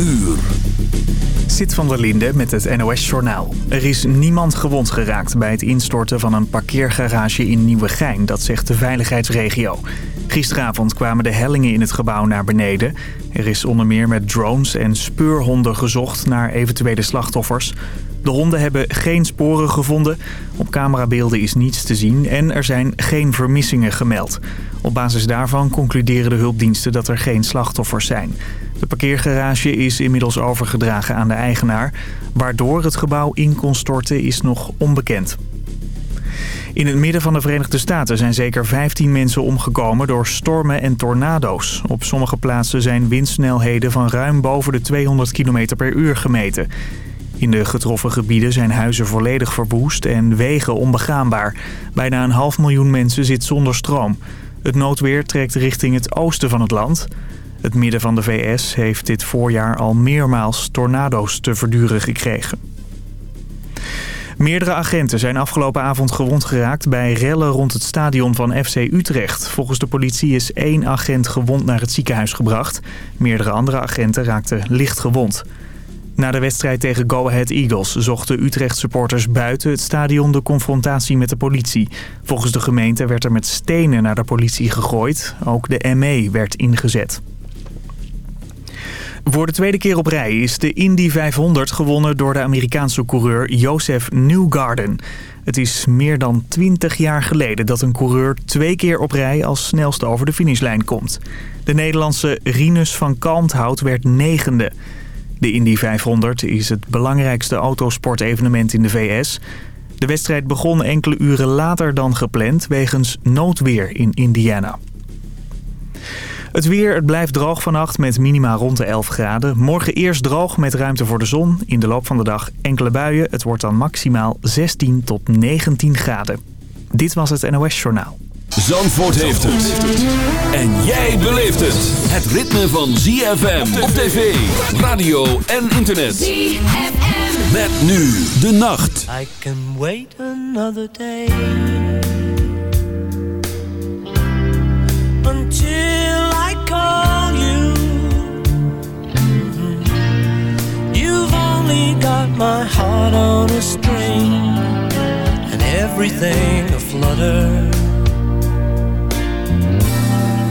uur. Zit van der Linde met het NOS-journaal. Er is niemand gewond geraakt bij het instorten van een parkeergarage in Nieuwegein. Dat zegt de veiligheidsregio. Gisteravond kwamen de hellingen in het gebouw naar beneden. Er is onder meer met drones en speurhonden gezocht naar eventuele slachtoffers. De honden hebben geen sporen gevonden. Op camerabeelden is niets te zien en er zijn geen vermissingen gemeld. Op basis daarvan concluderen de hulpdiensten dat er geen slachtoffers zijn. De parkeergarage is inmiddels overgedragen aan de eigenaar. Waardoor het gebouw in kon storten is nog onbekend. In het midden van de Verenigde Staten zijn zeker 15 mensen omgekomen door stormen en tornado's. Op sommige plaatsen zijn windsnelheden van ruim boven de 200 km per uur gemeten. In de getroffen gebieden zijn huizen volledig verwoest en wegen onbegaanbaar. Bijna een half miljoen mensen zit zonder stroom. Het noodweer trekt richting het oosten van het land. Het midden van de VS heeft dit voorjaar al meermaals tornado's te verduren gekregen. Meerdere agenten zijn afgelopen avond gewond geraakt bij rellen rond het stadion van FC Utrecht. Volgens de politie is één agent gewond naar het ziekenhuis gebracht. Meerdere andere agenten raakten licht gewond. Na de wedstrijd tegen Go Ahead Eagles zochten Utrecht-supporters buiten het stadion de confrontatie met de politie. Volgens de gemeente werd er met stenen naar de politie gegooid. Ook de ME werd ingezet. Voor de tweede keer op rij is de Indy 500 gewonnen door de Amerikaanse coureur Joseph Newgarden. Het is meer dan 20 jaar geleden dat een coureur twee keer op rij als snelste over de finishlijn komt. De Nederlandse Rinus van Kalmthout werd negende. De Indy 500 is het belangrijkste autosportevenement in de VS. De wedstrijd begon enkele uren later dan gepland wegens noodweer in Indiana. Het weer, het blijft droog vannacht met minima rond de 11 graden. Morgen eerst droog met ruimte voor de zon. In de loop van de dag enkele buien. Het wordt dan maximaal 16 tot 19 graden. Dit was het NOS Journaal. Zandvoort heeft het. En jij beleeft het. Het ritme van ZFM op tv, radio en internet. ZFM. Met nu de nacht. I can wait another day until I call you. Mhm. You've only got my heart on a string and everything aflutter.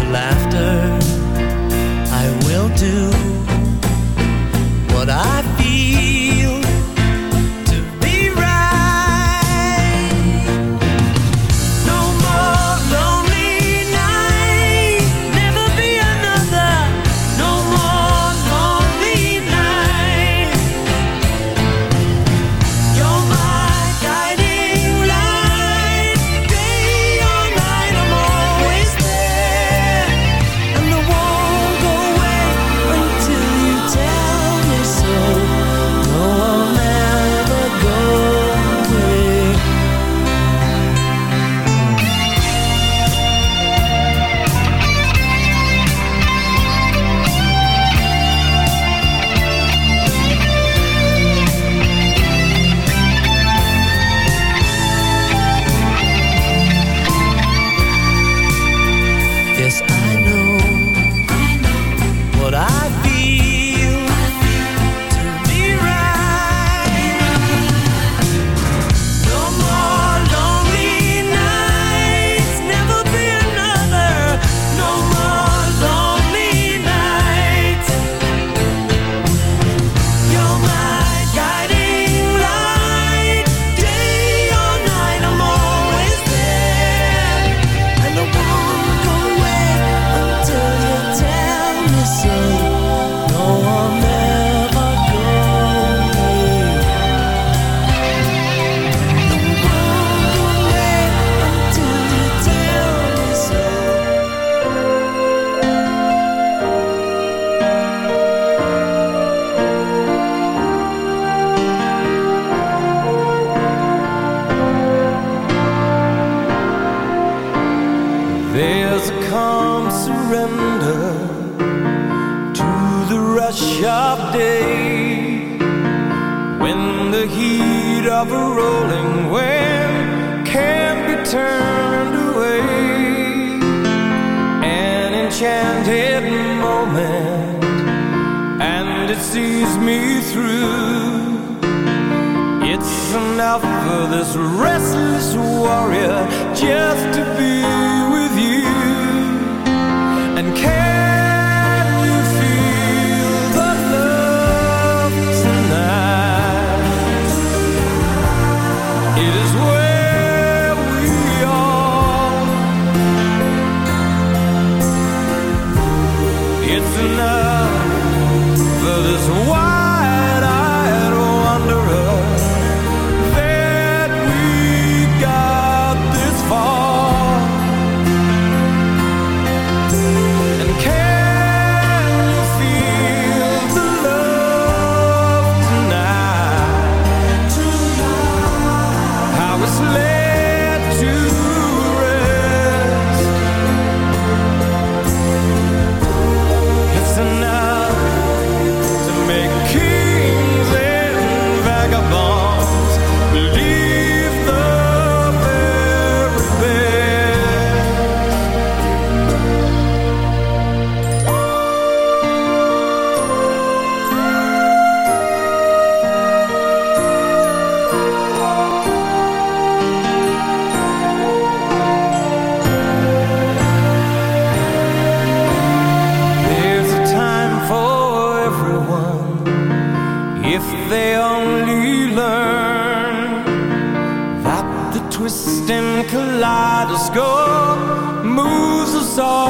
to laughter, I will do for this restless warrior just to be go. Moves us all.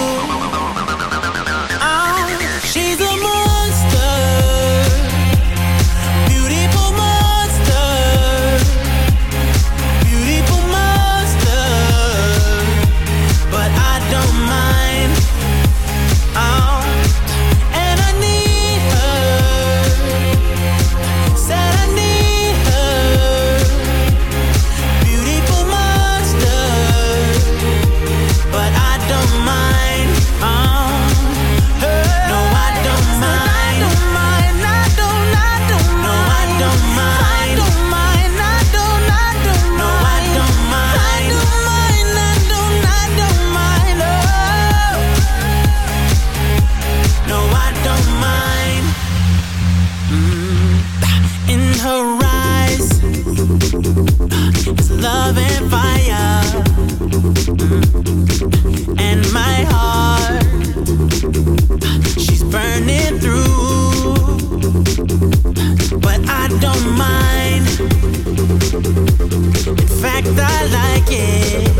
fact I like it.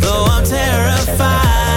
Though I'm terrified.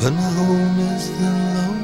But my home is the lonely.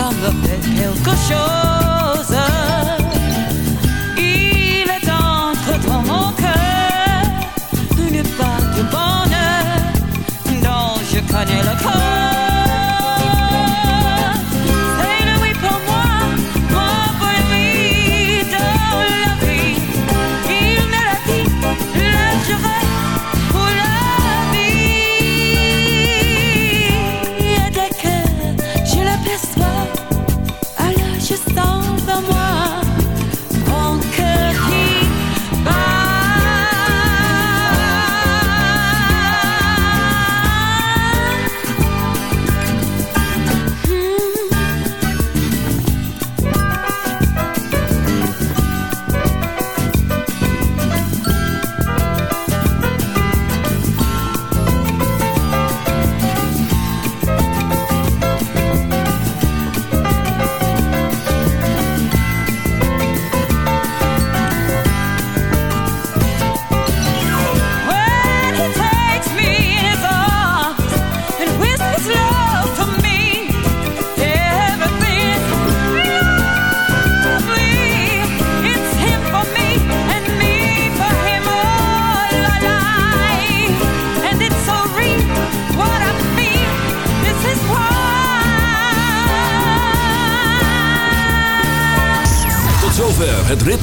dans leur tête quelque chose